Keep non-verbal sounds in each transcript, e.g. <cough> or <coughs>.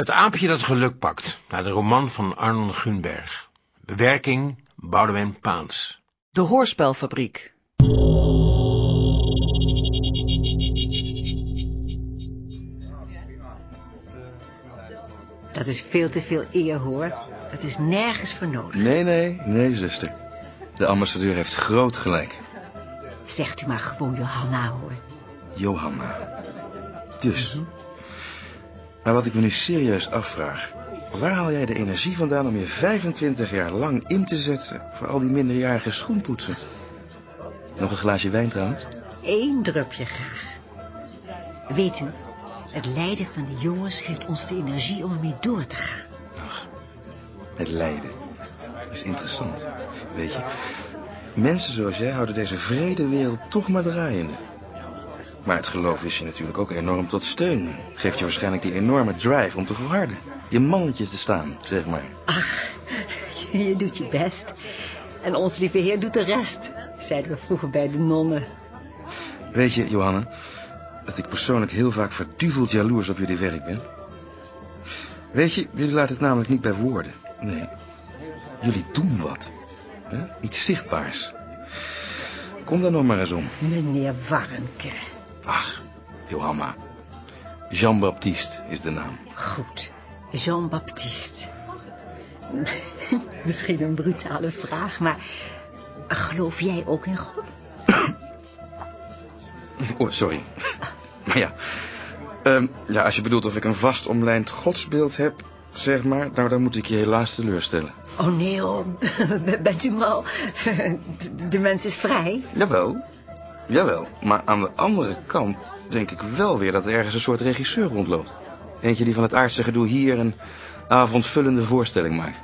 Het aapje dat geluk pakt, naar de roman van Arnon Gunberg. Bewerking Boudewijn Paans. De Hoorspelfabriek. Dat is veel te veel eer, hoor. Dat is nergens voor nodig. Nee, nee, nee, zuster. De ambassadeur heeft groot gelijk. Zegt u maar gewoon Johanna, hoor. Johanna. Dus. Maar wat ik me nu serieus afvraag... waar haal jij de energie vandaan om je 25 jaar lang in te zetten... voor al die minderjarige schoenpoetsen? Nog een glaasje wijn trouwens? Eén drupje graag. Weet u, het lijden van de jongens geeft ons de energie om ermee door te gaan. Ach, het lijden. Dat is interessant. Weet je, mensen zoals jij houden deze vrede wereld toch maar draaiende. Maar het geloof is je natuurlijk ook enorm tot steun. Geeft je waarschijnlijk die enorme drive om te volharden. Je mannetjes te staan, zeg maar. Ach, je doet je best. En ons lieve heer doet de rest, zeiden we vroeger bij de nonnen. Weet je, Johanna, dat ik persoonlijk heel vaak verduveld jaloers op jullie werk ben? Weet je, jullie laten het namelijk niet bij woorden. Nee, jullie doen wat. hè? Iets zichtbaars. Kom daar nog maar eens om. Meneer Warnke. Ach, Johanna. Jean-Baptiste is de naam. Goed, Jean-Baptiste. <laughs> Misschien een brutale vraag, maar geloof jij ook in God? <coughs> Oh, sorry. Maar ja, Ehm, ja, als je bedoelt of ik een vast omlijnd godsbeeld heb, zeg maar, nou dan moet ik je helaas teleurstellen. Oh nee hoor, <laughs> bent u mal? <laughs> De, de mens is vrij. Jawel, jawel. Maar aan de andere kant denk ik wel weer dat er ergens een soort regisseur rondloopt. Eentje die van het aardse gedoe hier een avondvullende voorstelling maakt.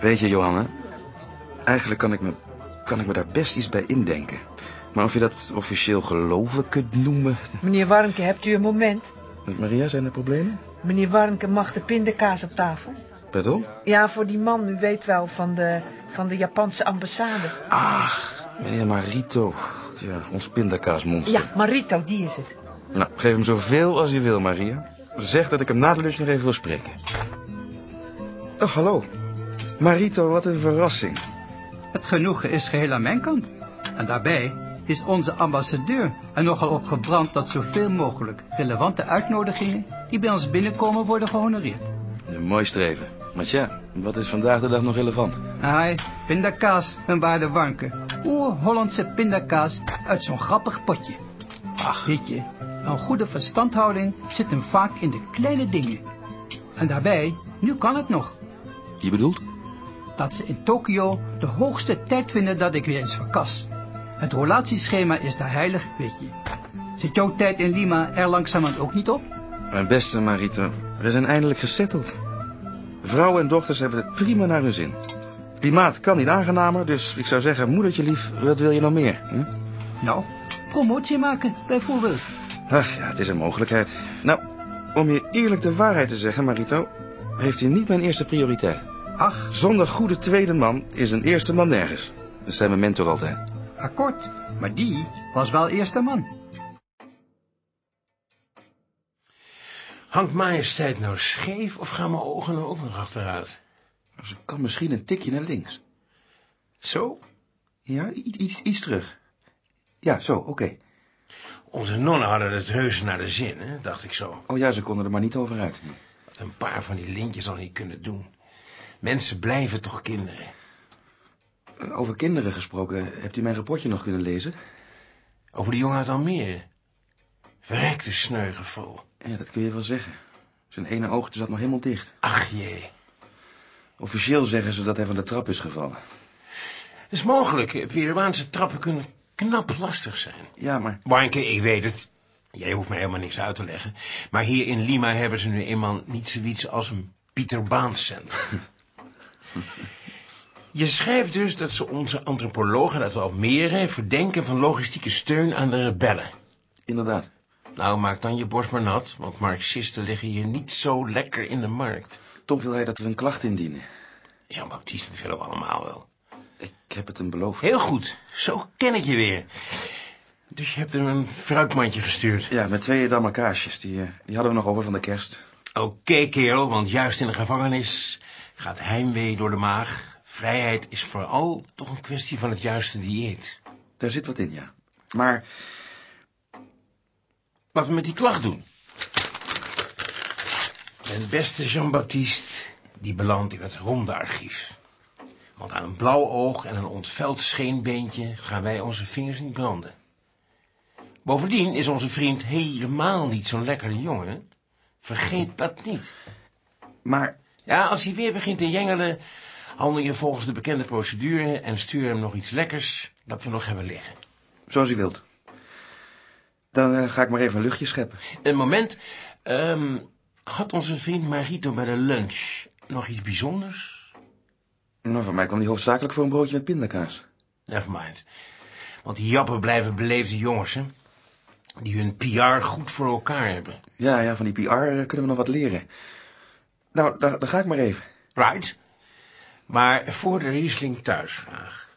Weet je, Johanna, eigenlijk kan ik, me, kan ik me daar best iets bij indenken. Maar of je dat officieel geloven kunt noemen... Meneer Warmke, hebt u een moment? Met Maria, zijn er problemen? Meneer Warmke mag de pindakaas op tafel. Pardon? Ja, voor die man, u weet wel, van de, van de Japanse ambassade. Ach, ja, Marito. Ja, ons pindakaasmonster. Ja, Marito, die is het. Nou, geef hem zoveel als je wil, Maria. Zeg dat ik hem na de lunch nog even wil spreken. Oh, hallo. Marito, wat een verrassing. Het genoegen is geheel aan mijn kant. En daarbij is onze ambassadeur er nogal op gebrand dat zoveel mogelijk relevante uitnodigingen die bij ons binnenkomen worden gehonoreerd. Een mooi streven. Maar tja, wat is vandaag de dag nog relevant? Hai, pindakaas, mijn waarde Warmke. Oer-Hollandse pindakaas uit zo'n grappig potje. Ach, weet je, een goede verstandhouding zit hem vaak in de kleine dingen. En daarbij, nu kan het nog. Je bedoelt? dat ze in Tokio de hoogste tijd vinden dat ik weer eens verkas. Het relatieschema is daar heilig, weet je. Zit jouw tijd in Lima er langzamerhand ook niet op? Mijn beste Marito, we zijn eindelijk gesetteld. Vrouwen en dochters hebben het prima naar hun zin. Het klimaat kan niet aangenamer, dus ik zou zeggen, moedertje lief, wat wil je nog meer? Nou, promotie maken, bijvoorbeeld. Ach ja, het is een mogelijkheid. Nou, om je eerlijk de waarheid te zeggen, Marito, heeft hij niet mijn eerste prioriteit. Ach, Zonder goede tweede man is een eerste man nergens. Dat zei mijn mentor altijd. akkoord. Maar die was wel eerste man. Hangt majesteit nou scheef of gaan mijn ogen nou ook nog achteruit? Ze kan misschien een tikje naar links. Zo? Ja, iets, iets terug. Ja, zo, oké. Onze nonnen hadden het heus naar de zin, hè? dacht ik zo. Oh ja, ze konden er maar niet over uit. Wat een paar van die lintjes al niet kunnen doen. Mensen blijven toch kinderen. Over kinderen gesproken, hebt u mijn rapportje nog kunnen lezen? Over die jongen uit Almere. Verrekte sneugeval. Ja, dat kun je wel zeggen. Zijn ene oogje zat nog helemaal dicht. Ach jee. Officieel zeggen ze dat hij van de trap is gevallen. Het is mogelijk. Peruaanse trappen kunnen knap lastig zijn. Ja, maar... Warnke, ik weet het. Jij hoeft me helemaal niks uit te leggen. Maar hier in Lima hebben ze nu eenmaal niet zoiets als een Pieter Baans centrum. <laughs> Je schrijft dus dat ze onze antropologen uit Almere verdenken van logistieke steun aan de rebellen. Inderdaad. Nou, maak dan je borst maar nat, want marxisten liggen hier niet zo lekker in de markt. Toch wil hij dat we een klacht indienen. Jean-Baptiste, dat willen we allemaal wel. Ik heb het hem beloofd. Heel goed, zo ken ik je weer. Dus je hebt hem een fruitmandje gestuurd. Ja, met twee damme kaasjes. Die, eh, die hadden we nog over van de kerst. Oké, kerel, want juist in de gevangenis gaat heimwee door de maag. Vrijheid is vooral toch een kwestie van het juiste dieet. Daar zit wat in, ja. Maar Wat we met die klacht doen. Mijn beste Jean-Baptiste, die belandt in het ronde archief. Want aan een blauw oog en een ontveld scheenbeentje gaan wij onze vingers niet branden. Bovendien is onze vriend helemaal niet zo'n lekkere jongen. Vergeet dat niet. Maar, Ja, als hij weer begint te jengelen, handel je volgens de bekende procedure en stuur hem nog iets lekkers dat we nog hebben liggen. zoals u wilt. Dan eh, ga ik maar even een luchtje scheppen. Een moment, ehm, had onze vriend Marito bij de lunch nog iets bijzonders? Nou, van mij kwam die hoofdzakelijk voor een broodje met pindakaas. Nevermind. Want die jappen blijven beleefde jongens, hè? Die hun PR goed voor elkaar hebben. Ja, ja, van die PR eh, kunnen we nog wat leren. Nou, daar, daar ga ik maar even. Right. Maar voor de Riesling thuis graag.